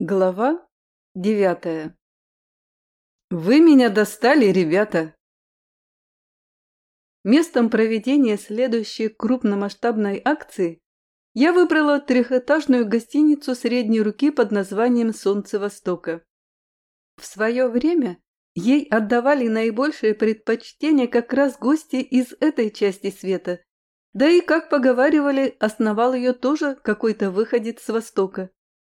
Глава девятая «Вы меня достали, ребята!» Местом проведения следующей крупномасштабной акции я выбрала трехэтажную гостиницу средней руки под названием «Солнце Востока». В свое время ей отдавали наибольшее предпочтение как раз гости из этой части света, да и, как поговаривали, основал ее тоже какой-то выходец с Востока.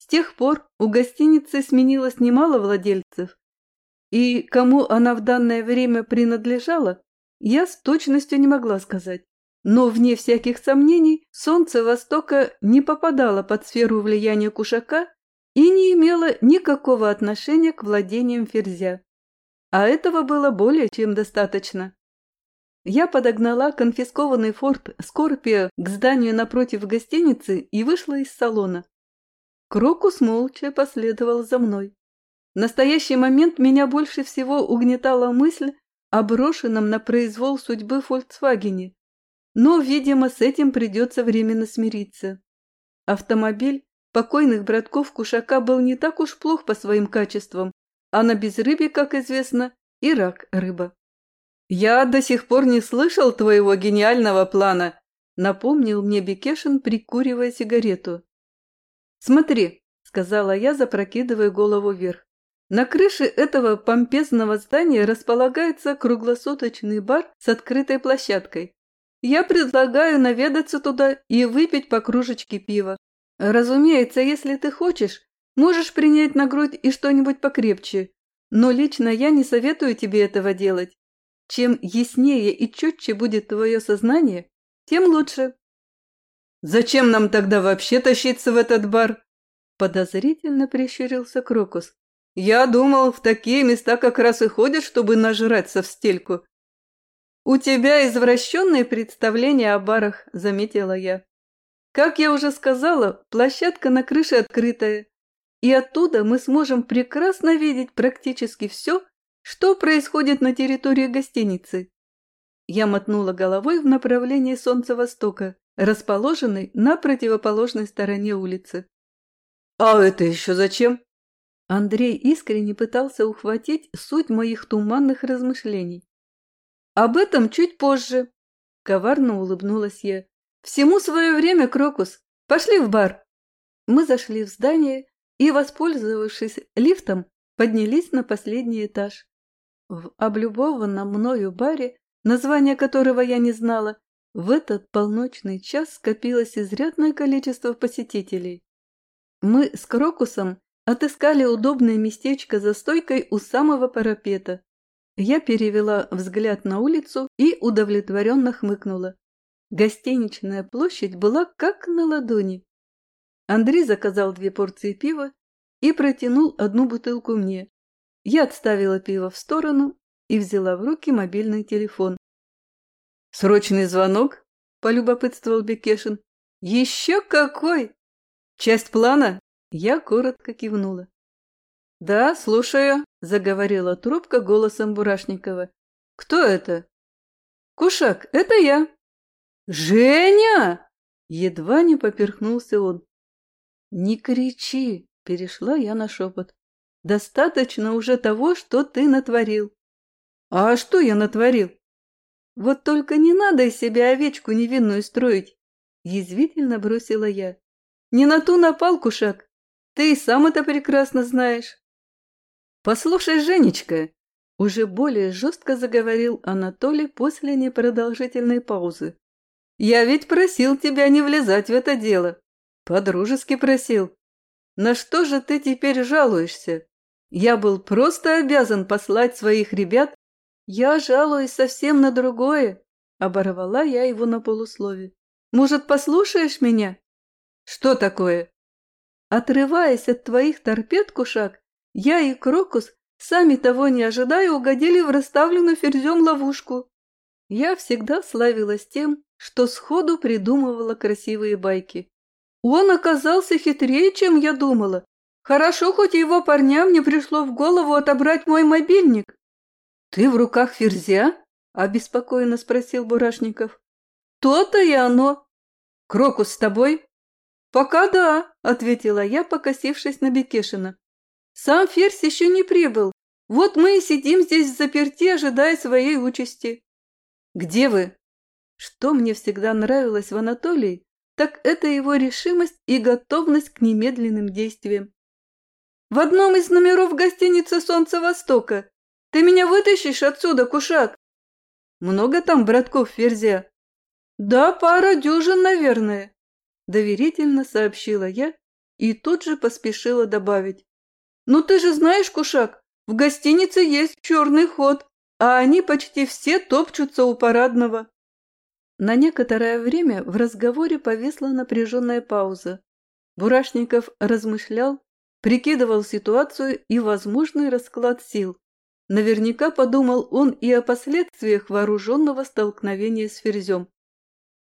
Тех пор у гостиницы сменилось немало владельцев, и кому она в данное время принадлежала, я с точностью не могла сказать. Но, вне всяких сомнений, солнце Востока не попадало под сферу влияния Кушака и не имело никакого отношения к владениям Ферзя. А этого было более чем достаточно. Я подогнала конфискованный форт Скорпио к зданию напротив гостиницы и вышла из салона. Крокус молча последовал за мной. В настоящий момент меня больше всего угнетала мысль о брошенном на произвол судьбы «Фольксвагене». Но, видимо, с этим придется временно смириться. Автомобиль покойных братков Кушака был не так уж плох по своим качествам, а на безрыбье, как известно, и рак рыба. «Я до сих пор не слышал твоего гениального плана», напомнил мне Бекешин, прикуривая сигарету. «Смотри», — сказала я, запрокидывая голову вверх. На крыше этого помпезного здания располагается круглосуточный бар с открытой площадкой. Я предлагаю наведаться туда и выпить по кружечке пива. Разумеется, если ты хочешь, можешь принять на грудь и что-нибудь покрепче. Но лично я не советую тебе этого делать. Чем яснее и четче будет твое сознание, тем лучше. «Зачем нам тогда вообще тащиться в этот бар?» Подозрительно прищурился Крокус. «Я думал, в такие места как раз и ходят, чтобы нажраться в стельку». «У тебя извращенные представления о барах», — заметила я. «Как я уже сказала, площадка на крыше открытая, и оттуда мы сможем прекрасно видеть практически все, что происходит на территории гостиницы». Я мотнула головой в направлении солнца-востока расположенный на противоположной стороне улицы. «А это еще зачем?» Андрей искренне пытался ухватить суть моих туманных размышлений. «Об этом чуть позже», — коварно улыбнулась я. «Всему свое время, Крокус. Пошли в бар». Мы зашли в здание и, воспользовавшись лифтом, поднялись на последний этаж. В облюбованном мною баре, название которого я не знала, в этот полночный час скопилось изрядное количество посетителей. Мы с Крокусом отыскали удобное местечко за стойкой у самого парапета. Я перевела взгляд на улицу и удовлетворенно хмыкнула. Гостиничная площадь была как на ладони. Андрей заказал две порции пива и протянул одну бутылку мне. Я отставила пиво в сторону и взяла в руки мобильный телефон. «Срочный звонок?» – полюбопытствовал Бекешин. «Еще какой! Часть плана?» Я коротко кивнула. «Да, слушаю», – заговорила трубка голосом Бурашникова. «Кто это?» «Кушак, это я». «Женя!» – едва не поперхнулся он. «Не кричи!» – перешла я на шепот. «Достаточно уже того, что ты натворил». «А что я натворил?» Вот только не надо из себя овечку невинную строить, язвительно бросила я. Не на ту напал, Кушак. Ты и сам это прекрасно знаешь. Послушай, Женечка, уже более жестко заговорил Анатолий после непродолжительной паузы. Я ведь просил тебя не влезать в это дело. Подружески просил. На что же ты теперь жалуешься? Я был просто обязан послать своих ребят «Я жалуюсь совсем на другое», — оборвала я его на полуслове. «Может, послушаешь меня?» «Что такое?» «Отрываясь от твоих торпед, Кушак, я и Крокус, сами того не ожидая, угодили в расставленную ферзем ловушку. Я всегда славилась тем, что сходу придумывала красивые байки. Он оказался хитрее, чем я думала. Хорошо, хоть его парням не пришло в голову отобрать мой мобильник. «Ты в руках ферзя?» – обеспокоенно спросил Бурашников. «То-то и оно. Крокус с тобой?» «Пока да», — ответила я, покосившись на Бекешина. «Сам Ферзь еще не прибыл. Вот мы и сидим здесь в заперти, ожидая своей участи». «Где вы?» Что мне всегда нравилось в Анатолии, так это его решимость и готовность к немедленным действиям. «В одном из номеров гостиницы «Солнце Востока». Ты меня вытащишь отсюда, Кушак?» «Много там братков Ферзя?» «Да, пара дюжин, наверное», – доверительно сообщила я и тут же поспешила добавить. «Ну ты же знаешь, Кушак, в гостинице есть черный ход, а они почти все топчутся у парадного». На некоторое время в разговоре повисла напряженная пауза. Бурашников размышлял, прикидывал ситуацию и возможный расклад сил. Наверняка подумал он и о последствиях вооруженного столкновения с Ферзем.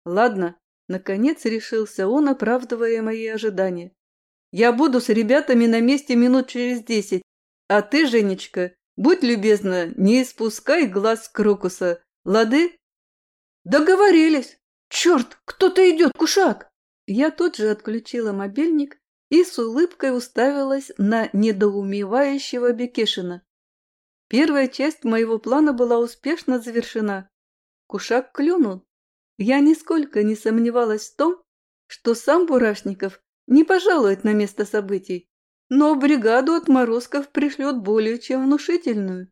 Ладно, наконец решился он, оправдывая мои ожидания. Я буду с ребятами на месте минут через десять, а ты, Женечка, будь любезна, не испускай глаз Крокуса, лады? «Договорились! Черт, кто-то идет, кушак!» Я тут же отключила мобильник и с улыбкой уставилась на недоумевающего Бекешина. Первая часть моего плана была успешно завершена. Кушак клюнул. Я нисколько не сомневалась в том, что сам Бурашников не пожалует на место событий, но бригаду отморозков пришлет более чем внушительную.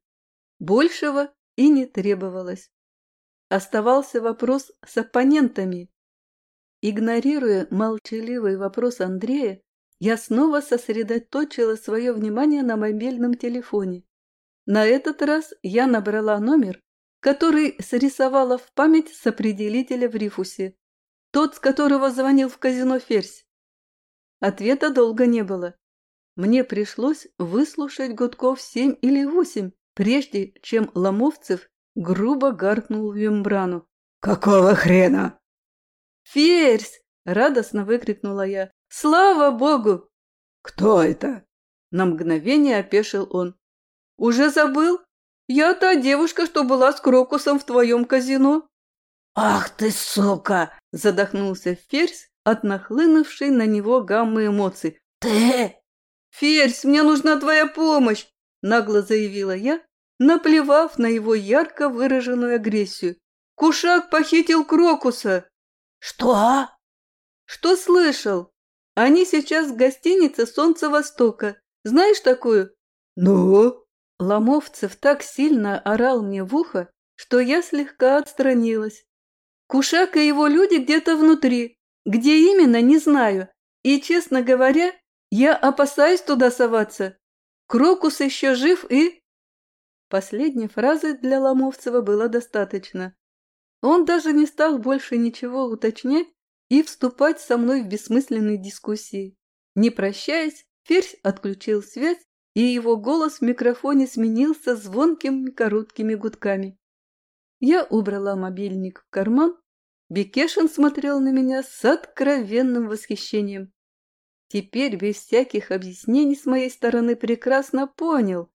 Большего и не требовалось. Оставался вопрос с оппонентами. Игнорируя молчаливый вопрос Андрея, я снова сосредоточила свое внимание на мобильном телефоне. На этот раз я набрала номер, который срисовала в память с в Рифусе, тот, с которого звонил в казино Ферзь. Ответа долго не было. Мне пришлось выслушать гудков семь или восемь, прежде чем Ломовцев грубо гаркнул в мембрану. «Какого хрена?» «Ферзь!» — радостно выкрикнула я. «Слава богу!» «Кто это?» На мгновение опешил он. «Уже забыл? Я та девушка, что была с Крокусом в твоем казино». «Ах ты, сука!» – задохнулся Ферзь от нахлынувшей на него гаммы эмоций. «Ты?» «Ферзь, мне нужна твоя помощь!» – нагло заявила я, наплевав на его ярко выраженную агрессию. «Кушак похитил Крокуса!» «Что?» «Что слышал? Они сейчас в гостинице «Солнце Востока». Знаешь такую?» «Ну?» Ломовцев так сильно орал мне в ухо, что я слегка отстранилась. Кушак и его люди где-то внутри. Где именно, не знаю. И, честно говоря, я опасаюсь туда соваться. Крокус еще жив и... Последней фразы для Ломовцева было достаточно. Он даже не стал больше ничего уточнять и вступать со мной в бессмысленные дискуссии. Не прощаясь, Ферзь отключил связь и его голос в микрофоне сменился звонкими короткими гудками. Я убрала мобильник в карман. Бекешин смотрел на меня с откровенным восхищением. Теперь без всяких объяснений с моей стороны прекрасно понял,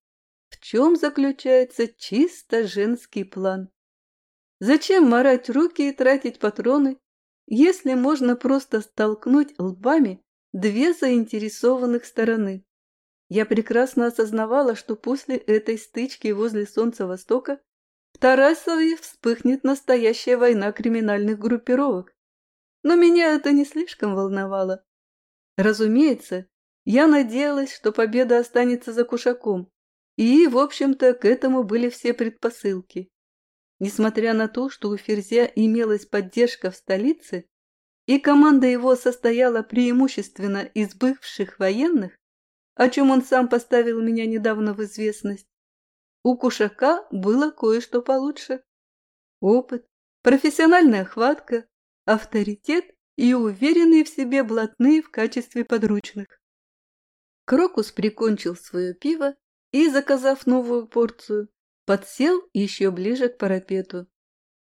в чем заключается чисто женский план. Зачем морать руки и тратить патроны, если можно просто столкнуть лбами две заинтересованных стороны? Я прекрасно осознавала, что после этой стычки возле Солнца Востока в Тарасове вспыхнет настоящая война криминальных группировок. Но меня это не слишком волновало. Разумеется, я надеялась, что победа останется за Кушаком, и, в общем-то, к этому были все предпосылки. Несмотря на то, что у Ферзя имелась поддержка в столице, и команда его состояла преимущественно из бывших военных, о чем он сам поставил меня недавно в известность. У Кушака было кое-что получше. Опыт, профессиональная хватка, авторитет и уверенные в себе блатные в качестве подручных. Крокус прикончил свое пиво и, заказав новую порцию, подсел еще ближе к парапету.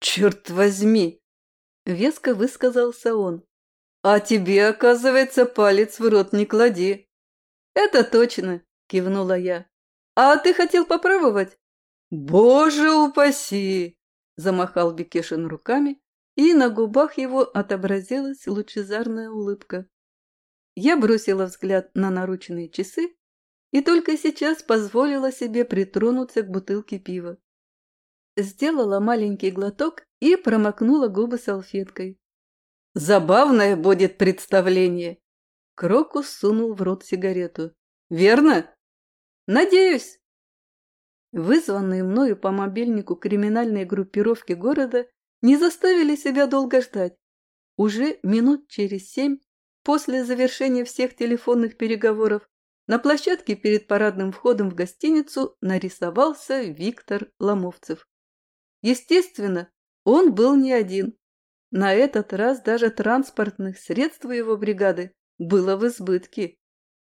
«Черт возьми!» — веско высказался он. «А тебе, оказывается, палец в рот не клади!» «Это точно!» – кивнула я. «А ты хотел попробовать?» «Боже упаси!» – замахал Бекешин руками, и на губах его отобразилась лучезарная улыбка. Я бросила взгляд на наручные часы и только сейчас позволила себе притронуться к бутылке пива. Сделала маленький глоток и промокнула губы салфеткой. «Забавное будет представление!» Крокус сунул в рот сигарету. «Верно?» «Надеюсь!» Вызванные мною по мобильнику криминальные группировки города не заставили себя долго ждать. Уже минут через семь после завершения всех телефонных переговоров на площадке перед парадным входом в гостиницу нарисовался Виктор Ломовцев. Естественно, он был не один. На этот раз даже транспортных средств его бригады было в избытке.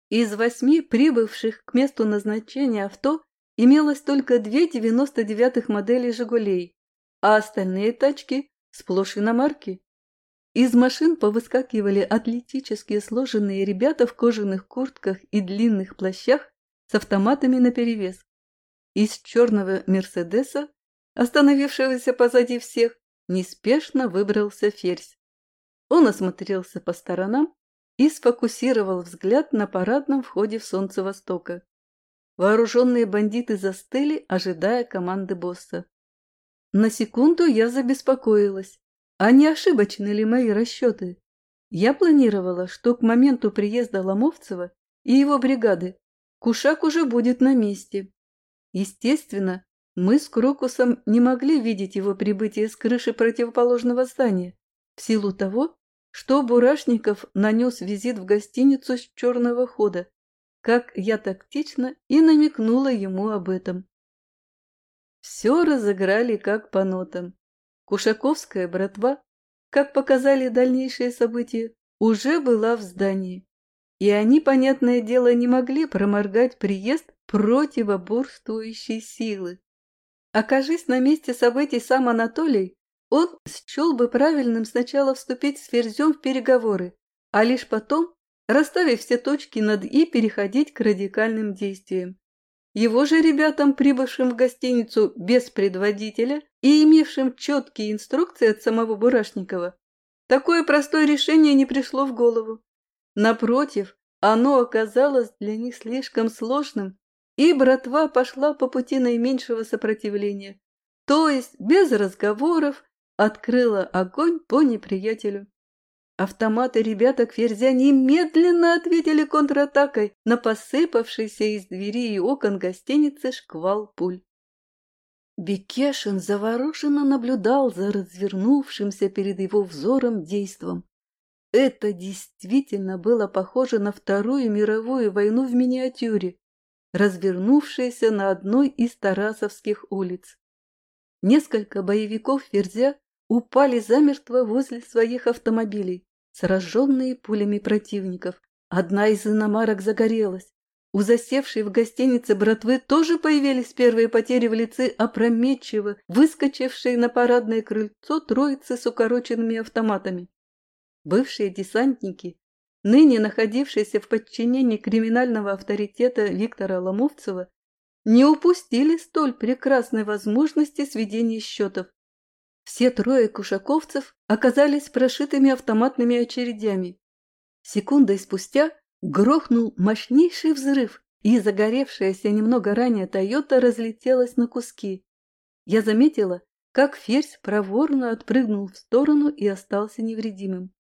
Из восьми прибывших к месту назначения авто имелось только две 99-х модели «Жигулей», а остальные тачки сплошь иномарки. Из машин повыскакивали атлетические сложенные ребята в кожаных куртках и длинных плащах с автоматами наперевес. Из черного «Мерседеса», остановившегося позади всех, неспешно выбрался Ферзь. Он осмотрелся по сторонам и сфокусировал взгляд на парадном входе в солнце Востока. Вооруженные бандиты застыли, ожидая команды босса. На секунду я забеспокоилась. А не ошибочны ли мои расчеты? Я планировала, что к моменту приезда Ломовцева и его бригады Кушак уже будет на месте. Естественно, мы с Крокусом не могли видеть его прибытие с крыши противоположного здания, в силу того, что Бурашников нанес визит в гостиницу с черного хода, как я тактично и намекнула ему об этом. Все разыграли как по нотам. Кушаковская братва, как показали дальнейшие события, уже была в здании. И они, понятное дело, не могли проморгать приезд противоборствующей силы. Окажись на месте событий сам Анатолий, он счел бы правильным сначала вступить с Ферзем в переговоры, а лишь потом расставив все точки над «и», переходить к радикальным действиям. Его же ребятам, прибывшим в гостиницу без предводителя и имевшим четкие инструкции от самого Бурашникова, такое простое решение не пришло в голову. Напротив, оно оказалось для них слишком сложным, и братва пошла по пути наименьшего сопротивления, то есть без разговоров открыла огонь по неприятелю. Автоматы ребята Ферзя немедленно ответили контратакой на посыпавшийся из двери и окон гостиницы шквал пуль. Бекешин завороженно наблюдал за развернувшимся перед его взором действом. Это действительно было похоже на Вторую мировую войну в миниатюре, развернувшуюся на одной из Тарасовских улиц. Несколько боевиков Ферзя упали замертво возле своих автомобилей, сраженные пулями противников. Одна из иномарок загорелась. У засевшей в гостинице братвы тоже появились первые потери в лице опрометчиво, выскочившие на парадное крыльцо троицы с укороченными автоматами. Бывшие десантники, ныне находившиеся в подчинении криминального авторитета Виктора Ломовцева, не упустили столь прекрасной возможности сведения счетов. Все трое кушаковцев оказались прошитыми автоматными очередями. Секундой спустя грохнул мощнейший взрыв, и загоревшаяся немного ранее «Тойота» разлетелась на куски. Я заметила, как ферзь проворно отпрыгнул в сторону и остался невредимым.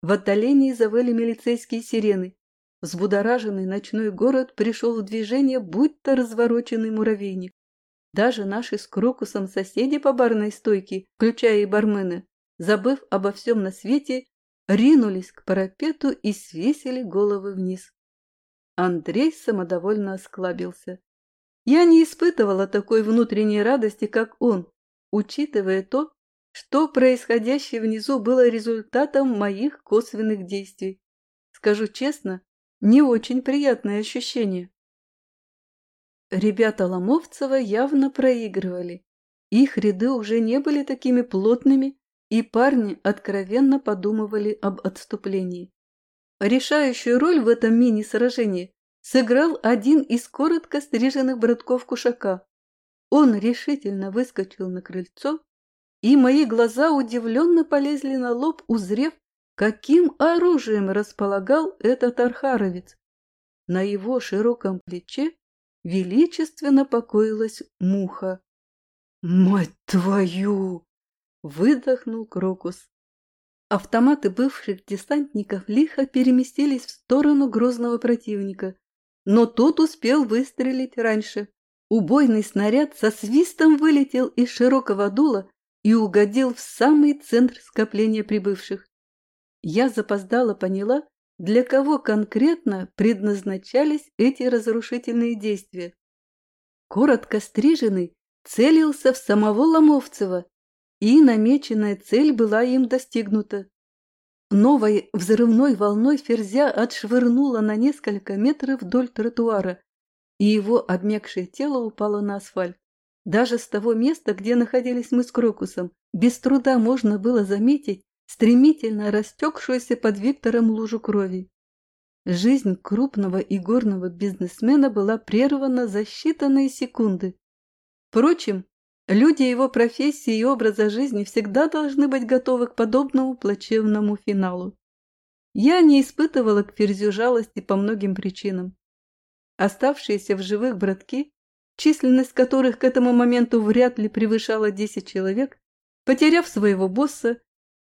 В отдалении завыли милицейские сирены. Взбудораженный ночной город пришел в движение, будто развороченный муравейник. Даже наши с Крокусом соседи по барной стойке, включая и бармена, забыв обо всем на свете, ринулись к парапету и свесили головы вниз. Андрей самодовольно осклабился. Я не испытывала такой внутренней радости, как он, учитывая то, что происходящее внизу было результатом моих косвенных действий. Скажу честно, не очень приятное ощущение. Ребята Ломовцева явно проигрывали. Их ряды уже не были такими плотными, и парни откровенно подумывали об отступлении. Решающую роль в этом мини-сражении сыграл один из коротко стриженных братков Кушака. Он решительно выскочил на крыльцо, и мои глаза удивленно полезли на лоб, узрев, каким оружием располагал этот архаровец. На его широком плече величественно покоилась муха. «Мать твою!» — выдохнул Крокус. Автоматы бывших десантников лихо переместились в сторону грозного противника, но тот успел выстрелить раньше. Убойный снаряд со свистом вылетел из широкого дула и угодил в самый центр скопления прибывших. Я запоздала поняла, для кого конкретно предназначались эти разрушительные действия. Коротко стриженный целился в самого Ломовцева, и намеченная цель была им достигнута. Новой взрывной волной ферзя отшвырнула на несколько метров вдоль тротуара, и его обмякшее тело упало на асфальт. Даже с того места, где находились мы с Крокусом, без труда можно было заметить стремительно растекшуюся под Виктором лужу крови. Жизнь крупного и горного бизнесмена была прервана за считанные секунды. Впрочем, люди его профессии и образа жизни всегда должны быть готовы к подобному плачевному финалу. Я не испытывала к Ферзю жалости по многим причинам. Оставшиеся в живых братки, численность которых к этому моменту вряд ли превышала 10 человек, потеряв своего босса,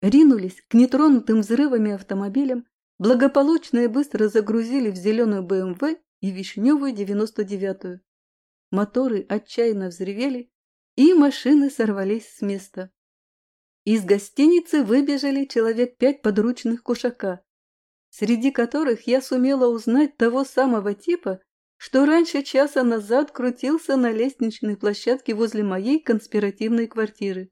ринулись к нетронутым взрывами автомобилям благополучно и быстро загрузили в зеленую БМВ и вишневую 99-ю. Моторы отчаянно взревели, и машины сорвались с места. Из гостиницы выбежали человек пять подручных кушака, среди которых я сумела узнать того самого типа, что раньше часа назад крутился на лестничной площадке возле моей конспиративной квартиры.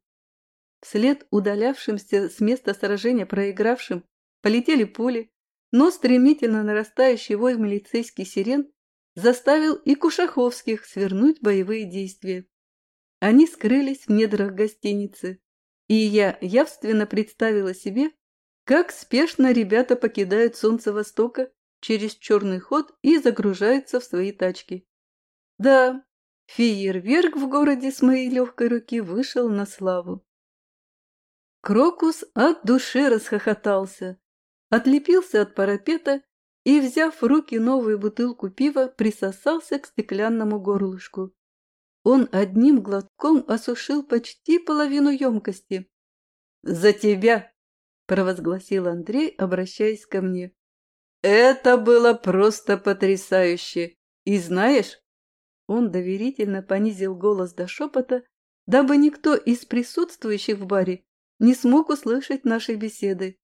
Вслед удалявшимся с места сражения проигравшим полетели пули, но стремительно нарастающий вой милицейский сирен заставил и Кушаховских свернуть боевые действия. Они скрылись в недрах гостиницы, и я явственно представила себе, как спешно ребята покидают солнце Востока через черный ход и загружаются в свои тачки. Да, фейерверк в городе с моей легкой руки вышел на славу. Крокус от души расхохотался, отлепился от парапета и, взяв в руки новую бутылку пива, присосался к стеклянному горлышку. Он одним глотком осушил почти половину емкости. «За тебя!» – провозгласил Андрей, обращаясь ко мне. «Это было просто потрясающе! И знаешь...» Он доверительно понизил голос до шепота, дабы никто из присутствующих в баре не смог услышать нашей беседы.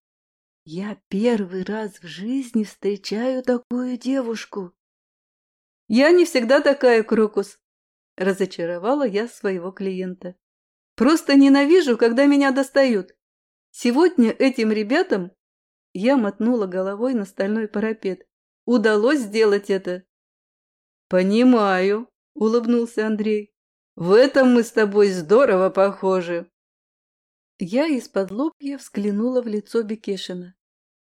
Я первый раз в жизни встречаю такую девушку. Я не всегда такая, Крокус, разочаровала я своего клиента. Просто ненавижу, когда меня достают. Сегодня этим ребятам я мотнула головой на стальной парапет. Удалось сделать это. Понимаю, улыбнулся Андрей. В этом мы с тобой здорово похожи. Я из-под лобья взглянула в лицо Бекешина.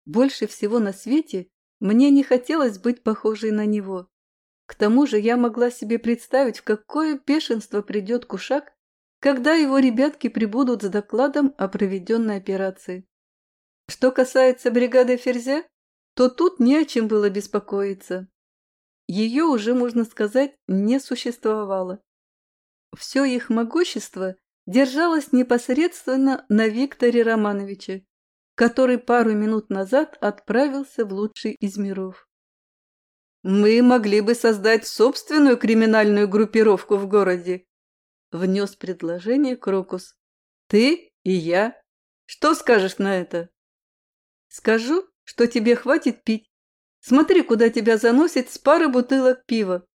Больше всего на свете мне не хотелось быть похожей на него. К тому же я могла себе представить, в какое бешенство придет Кушак, когда его ребятки прибудут с докладом о проведенной операции. Что касается бригады Ферзя, то тут не о чем было беспокоиться. Ее уже, можно сказать, не существовало. Все их могущество держалась непосредственно на Викторе Романовиче, который пару минут назад отправился в лучший из миров. «Мы могли бы создать собственную криминальную группировку в городе», — внес предложение Крокус. «Ты и я. Что скажешь на это?» «Скажу, что тебе хватит пить. Смотри, куда тебя заносит с пары бутылок пива».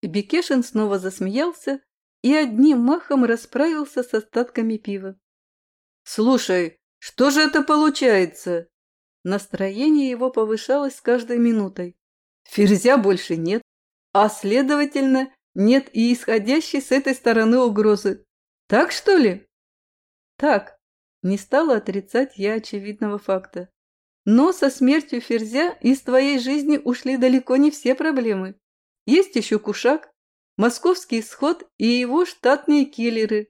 Бекешин снова засмеялся, и одним махом расправился с остатками пива. «Слушай, что же это получается?» Настроение его повышалось с каждой минутой. Ферзя больше нет, а, следовательно, нет и исходящей с этой стороны угрозы. Так, что ли? Так, не стала отрицать я очевидного факта. Но со смертью Ферзя из твоей жизни ушли далеко не все проблемы. Есть еще Кушак, московский исход и его штатные киллеры,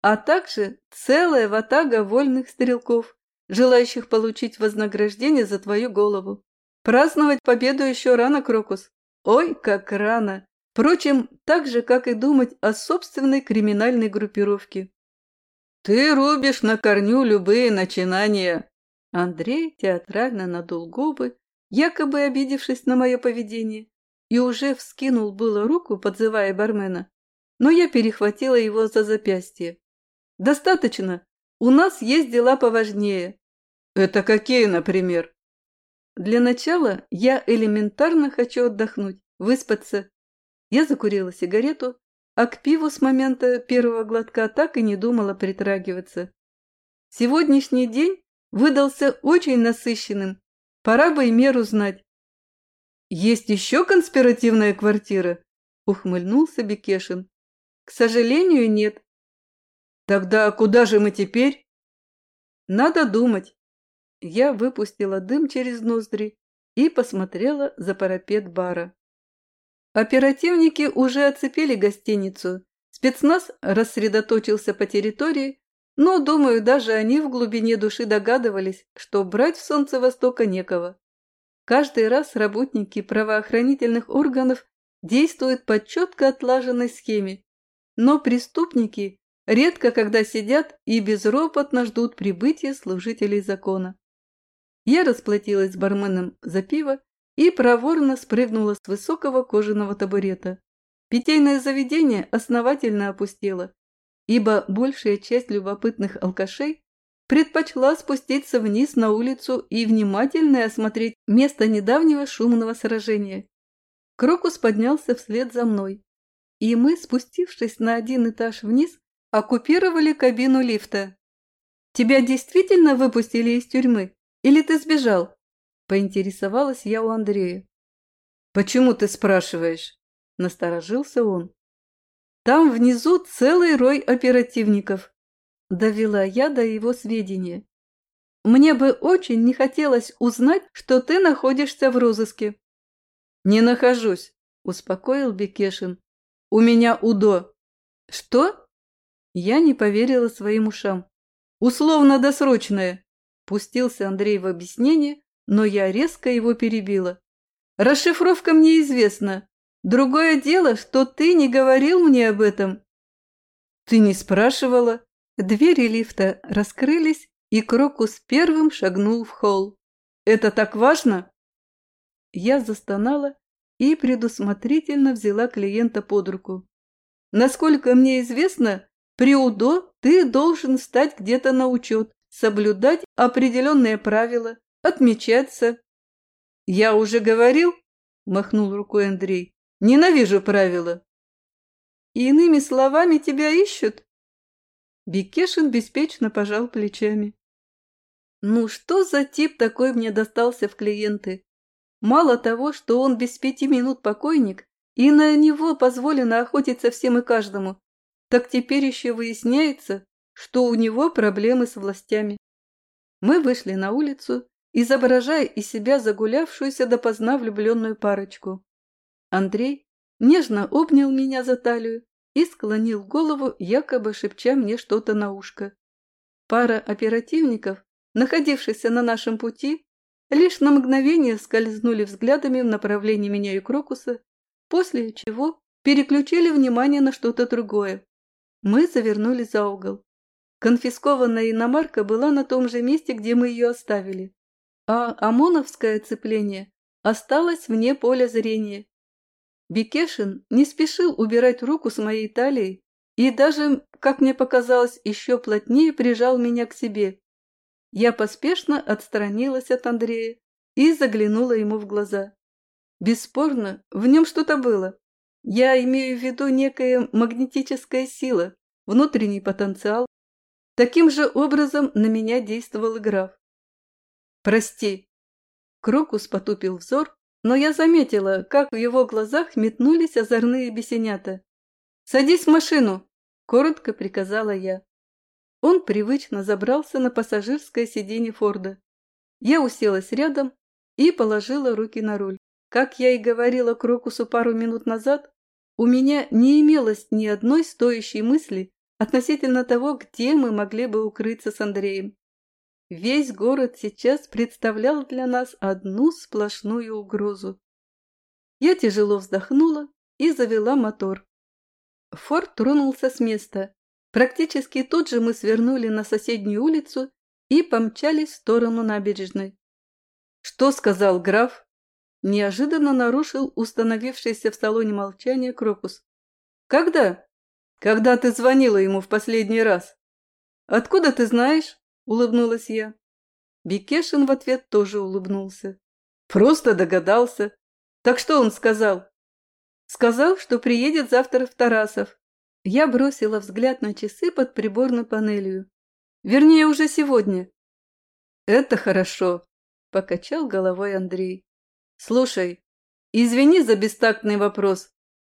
а также целая ватага вольных стрелков, желающих получить вознаграждение за твою голову. Праздновать победу еще рано, Крокус. Ой, как рано! Впрочем, так же, как и думать о собственной криминальной группировке. Ты рубишь на корню любые начинания. Андрей театрально надул губы, якобы обидевшись на мое поведение, и уже вскинул было руку, подзывая бармена, но я перехватила его за запястье. «Достаточно. У нас есть дела поважнее». «Это какие, например?» «Для начала я элементарно хочу отдохнуть, выспаться». Я закурила сигарету, а к пиву с момента первого глотка так и не думала притрагиваться. Сегодняшний день выдался очень насыщенным. Пора бы и меру знать. «Есть еще конспиративная квартира?» – ухмыльнулся Бекешин. «К сожалению, нет». «Тогда куда же мы теперь?» «Надо думать». Я выпустила дым через ноздри и посмотрела за парапет бара. Оперативники уже оцепили гостиницу. Спецназ рассредоточился по территории, но, думаю, даже они в глубине души догадывались, что брать в солнце Востока некого. Каждый раз работники правоохранительных органов действуют по четко отлаженной схеме, но преступники редко когда сидят и безропотно ждут прибытия служителей закона. Я расплатилась с барменом за пиво и проворно спрыгнула с высокого кожаного табурета. Питейное заведение основательно опустело, ибо большая часть любопытных алкашей предпочла спуститься вниз на улицу и внимательно осмотреть место недавнего шумного сражения. Крокус поднялся вслед за мной, и мы, спустившись на один этаж вниз, оккупировали кабину лифта. «Тебя действительно выпустили из тюрьмы? Или ты сбежал?» – поинтересовалась я у Андрея. «Почему ты спрашиваешь?» – насторожился он. «Там внизу целый рой оперативников, Довела я до его сведения. Мне бы очень не хотелось узнать, что ты находишься в розыске. Не нахожусь, успокоил Бекешин. У меня УДО. Что? Я не поверила своим ушам. Условно-досрочное. Пустился Андрей в объяснение, но я резко его перебила. Расшифровка мне известна. Другое дело, что ты не говорил мне об этом. Ты не спрашивала, Двери лифта раскрылись, и Крокус первым шагнул в холл. «Это так важно?» Я застонала и предусмотрительно взяла клиента под руку. «Насколько мне известно, при УДО ты должен стать где-то на учет, соблюдать определенные правила, отмечаться». «Я уже говорил?» – махнул рукой Андрей. «Ненавижу правила». «Иными словами, тебя ищут?» Бекешин беспечно пожал плечами. Ну что за тип такой мне достался в клиенты? Мало того, что он без пяти минут покойник, и на него позволено охотиться всем и каждому, так теперь еще выясняется, что у него проблемы с властями. Мы вышли на улицу, изображая из себя загулявшуюся допоздна влюбленную парочку. Андрей нежно обнял меня за талию и склонил голову, якобы шепча мне что-то на ушко. Пара оперативников, находившихся на нашем пути, лишь на мгновение скользнули взглядами в направлении меня и Крокуса, после чего переключили внимание на что-то другое. Мы завернули за угол. Конфискованная иномарка была на том же месте, где мы ее оставили, а ОМОНовское цепление осталось вне поля зрения Бекешин не спешил убирать руку с моей талии и даже, как мне показалось, еще плотнее прижал меня к себе. Я поспешно отстранилась от Андрея и заглянула ему в глаза. Бесспорно, в нем что-то было. Я имею в виду некая магнетическая сила, внутренний потенциал. Таким же образом на меня действовал граф. «Прости». Крокус потупил взор но я заметила, как в его глазах метнулись озорные бесенята. «Садись в машину!» – коротко приказала я. Он привычно забрался на пассажирское сиденье Форда. Я уселась рядом и положила руки на руль. Как я и говорила Крокусу пару минут назад, у меня не имелось ни одной стоящей мысли относительно того, где мы могли бы укрыться с Андреем. Весь город сейчас представлял для нас одну сплошную угрозу. Я тяжело вздохнула и завела мотор. Форд тронулся с места. Практически тут же мы свернули на соседнюю улицу и помчались в сторону набережной. «Что сказал граф?» Неожиданно нарушил установившееся в салоне молчание Крокус. «Когда?» «Когда ты звонила ему в последний раз?» «Откуда ты знаешь?» – улыбнулась я. Бекешин в ответ тоже улыбнулся. «Просто догадался. Так что он сказал?» «Сказал, что приедет завтра в Тарасов». Я бросила взгляд на часы под приборной панелью. «Вернее, уже сегодня». «Это хорошо», – покачал головой Андрей. «Слушай, извини за бестактный вопрос.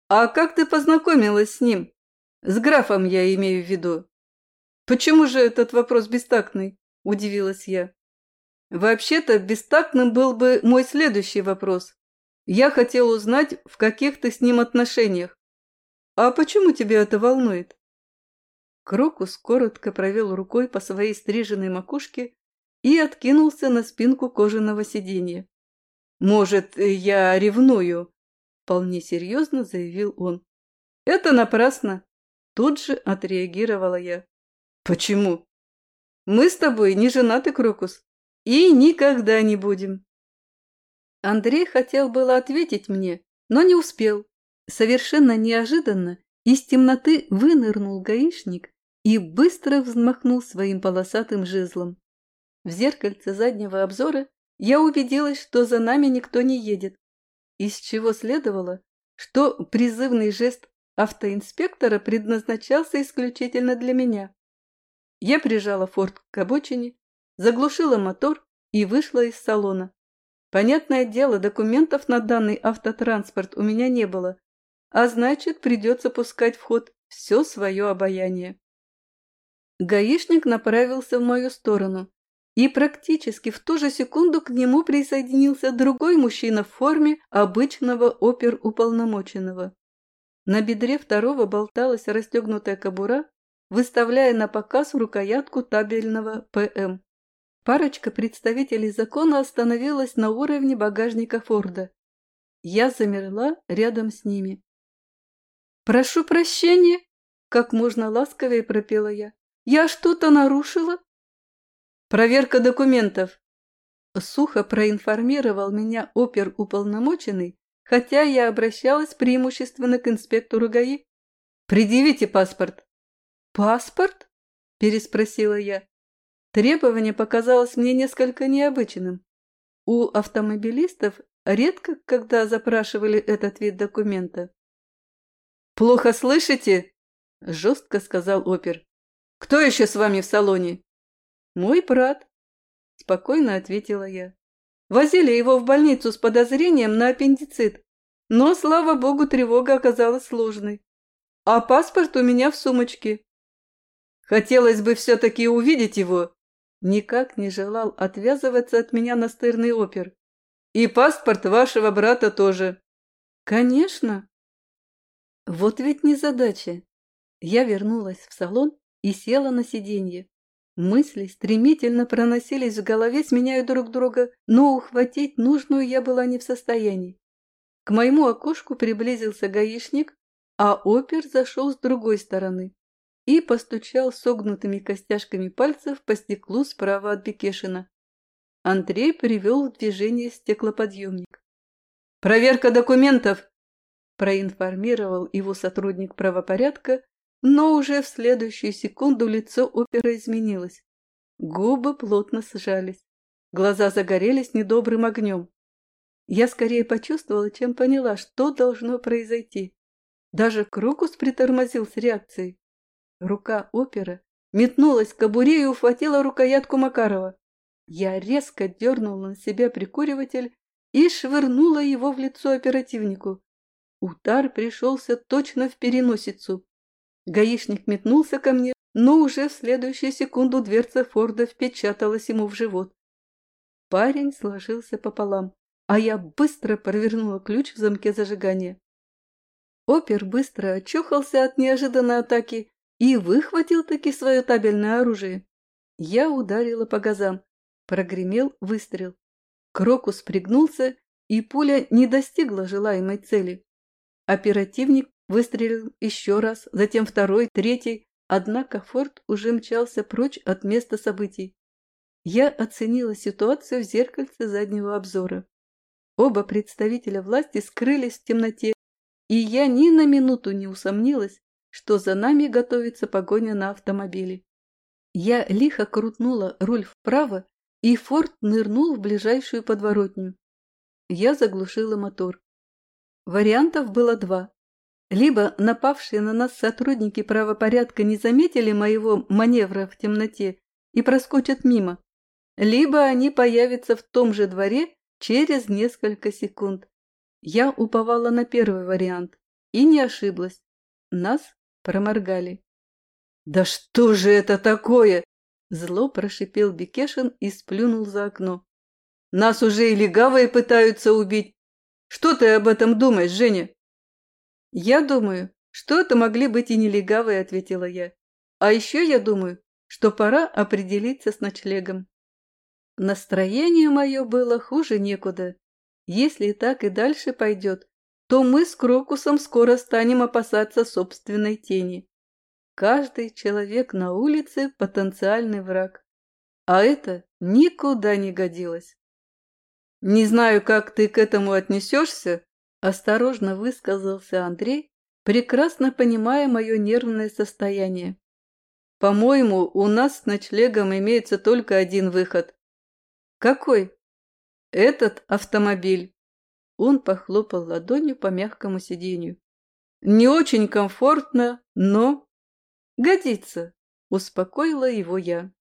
А как ты познакомилась с ним? С графом я имею в виду». «Почему же этот вопрос бестактный?» – удивилась я. «Вообще-то бестактным был бы мой следующий вопрос. Я хотел узнать, в каких ты с ним отношениях. А почему тебя это волнует?» Крокус коротко провел рукой по своей стриженной макушке и откинулся на спинку кожаного сиденья. «Может, я ревную?» – вполне серьезно заявил он. «Это напрасно!» – тут же отреагировала я. «Почему?» «Мы с тобой не женаты, Крокус, и никогда не будем». Андрей хотел было ответить мне, но не успел. Совершенно неожиданно из темноты вынырнул гаишник и быстро взмахнул своим полосатым жезлом. В зеркальце заднего обзора я убедилась, что за нами никто не едет, из чего следовало, что призывный жест автоинспектора предназначался исключительно для меня. Я прижала форт к обочине, заглушила мотор и вышла из салона. Понятное дело, документов на данный автотранспорт у меня не было, а значит, придется пускать в ход все свое обаяние. Гаишник направился в мою сторону, и практически в ту же секунду к нему присоединился другой мужчина в форме обычного оперуполномоченного. На бедре второго болталась расстегнутая кобура, выставляя на показ рукоятку табельного ПМ. Парочка представителей закона остановилась на уровне багажника Форда. Я замерла рядом с ними. «Прошу прощения!» – как можно ласковее пропела я. «Я что-то нарушила?» «Проверка документов!» Сухо проинформировал меня оперуполномоченный, хотя я обращалась преимущественно к инспектору ГАИ. «Предъявите паспорт!» «Паспорт?» – переспросила я. Требование показалось мне несколько необычным. У автомобилистов редко когда запрашивали этот вид документа. «Плохо слышите?» – жестко сказал опер. «Кто еще с вами в салоне?» «Мой брат», – спокойно ответила я. «Возили его в больницу с подозрением на аппендицит, но, слава богу, тревога оказалась сложной. А паспорт у меня в сумочке». Хотелось бы все-таки увидеть его. Никак не желал отвязываться от меня настырный опер. И паспорт вашего брата тоже. Конечно. Вот ведь незадача. Я вернулась в салон и села на сиденье. Мысли стремительно проносились в голове, сменяя друг друга, но ухватить нужную я была не в состоянии. К моему окошку приблизился гаишник, а опер зашел с другой стороны и постучал согнутыми костяшками пальцев по стеклу справа от Бекешина. Андрей привел в движение стеклоподъемник. «Проверка документов!» – проинформировал его сотрудник правопорядка, но уже в следующую секунду лицо опера изменилось. Губы плотно сжались, глаза загорелись недобрым огнем. Я скорее почувствовала, чем поняла, что должно произойти. Даже Крокус притормозил с реакцией. Рука опера метнулась к кобуре и ухватила рукоятку Макарова. Я резко дернула на себя прикуриватель и швырнула его в лицо оперативнику. Удар пришелся точно в переносицу. Гаишник метнулся ко мне, но уже в следующую секунду дверца Форда впечаталась ему в живот. Парень сложился пополам, а я быстро провернула ключ в замке зажигания. Опер быстро очухался от неожиданной атаки и выхватил таки свое табельное оружие. Я ударила по газам. Прогремел выстрел. Крокус пригнулся, и пуля не достигла желаемой цели. Оперативник выстрелил еще раз, затем второй, третий, однако Форд уже мчался прочь от места событий. Я оценила ситуацию в зеркальце заднего обзора. Оба представителя власти скрылись в темноте, и я ни на минуту не усомнилась, что за нами готовится погоня на автомобиле. Я лихо крутнула руль вправо, и Форд нырнул в ближайшую подворотню. Я заглушила мотор. Вариантов было два. Либо напавшие на нас сотрудники правопорядка не заметили моего маневра в темноте и проскочат мимо, либо они появятся в том же дворе через несколько секунд. Я уповала на первый вариант и не ошиблась. Нас проморгали. «Да что же это такое?» Зло прошипел Бекешин и сплюнул за окно. «Нас уже и легавые пытаются убить. Что ты об этом думаешь, Женя?» «Я думаю, что это могли быть и нелегавые», — ответила я. «А еще я думаю, что пора определиться с ночлегом». Настроение мое было хуже некуда. Если так и дальше пойдет, то мы с Крокусом скоро станем опасаться собственной тени. Каждый человек на улице – потенциальный враг. А это никуда не годилось. «Не знаю, как ты к этому отнесешься», – осторожно высказался Андрей, прекрасно понимая мое нервное состояние. «По-моему, у нас с ночлегом имеется только один выход». «Какой?» «Этот автомобиль». Он похлопал ладонью по мягкому сиденью. «Не очень комфортно, но...» «Годится», – успокоила его я.